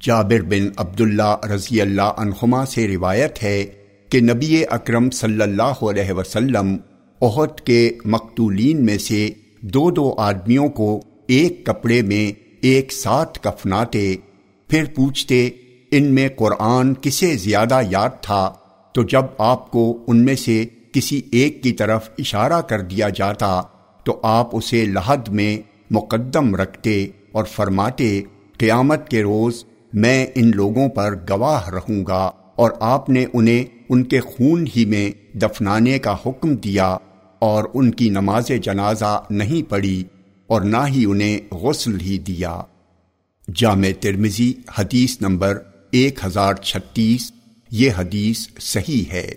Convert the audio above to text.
جابر بن عبداللہ رضی اللہ عنہما سے روایت ہے کہ نبی اکرم صلی اللہ علیہ وسلم عہد کے مقتولین میں سے دو دو آدمیوں کو ایک کپڑے میں ایک ساتھ کفناتے، پھر پوچھتے، ان میں قرآن کسے زیادہ یاد تھا؟ تو جب آپ کو ان میں سے کسی ایک کی طرف اشارہ کر دیا جاتا، تو آپ اسے لحد میں مقدم رکھتے اور فرماتے، قیامت کے روز میں ان لوگوں پر گواہ رہوں گا اور آپ نے انہیں ان کے خون ہی میں دفنانے کا حکم دیا اور ان کی نماز جنازہ نہیں پڑی اور نہ ہی انہیں غسل ہی دیا۔ جامع ترمزی حدیث نمبر ایک ہزار چھتیس، یہ حدیث صحیح ہے۔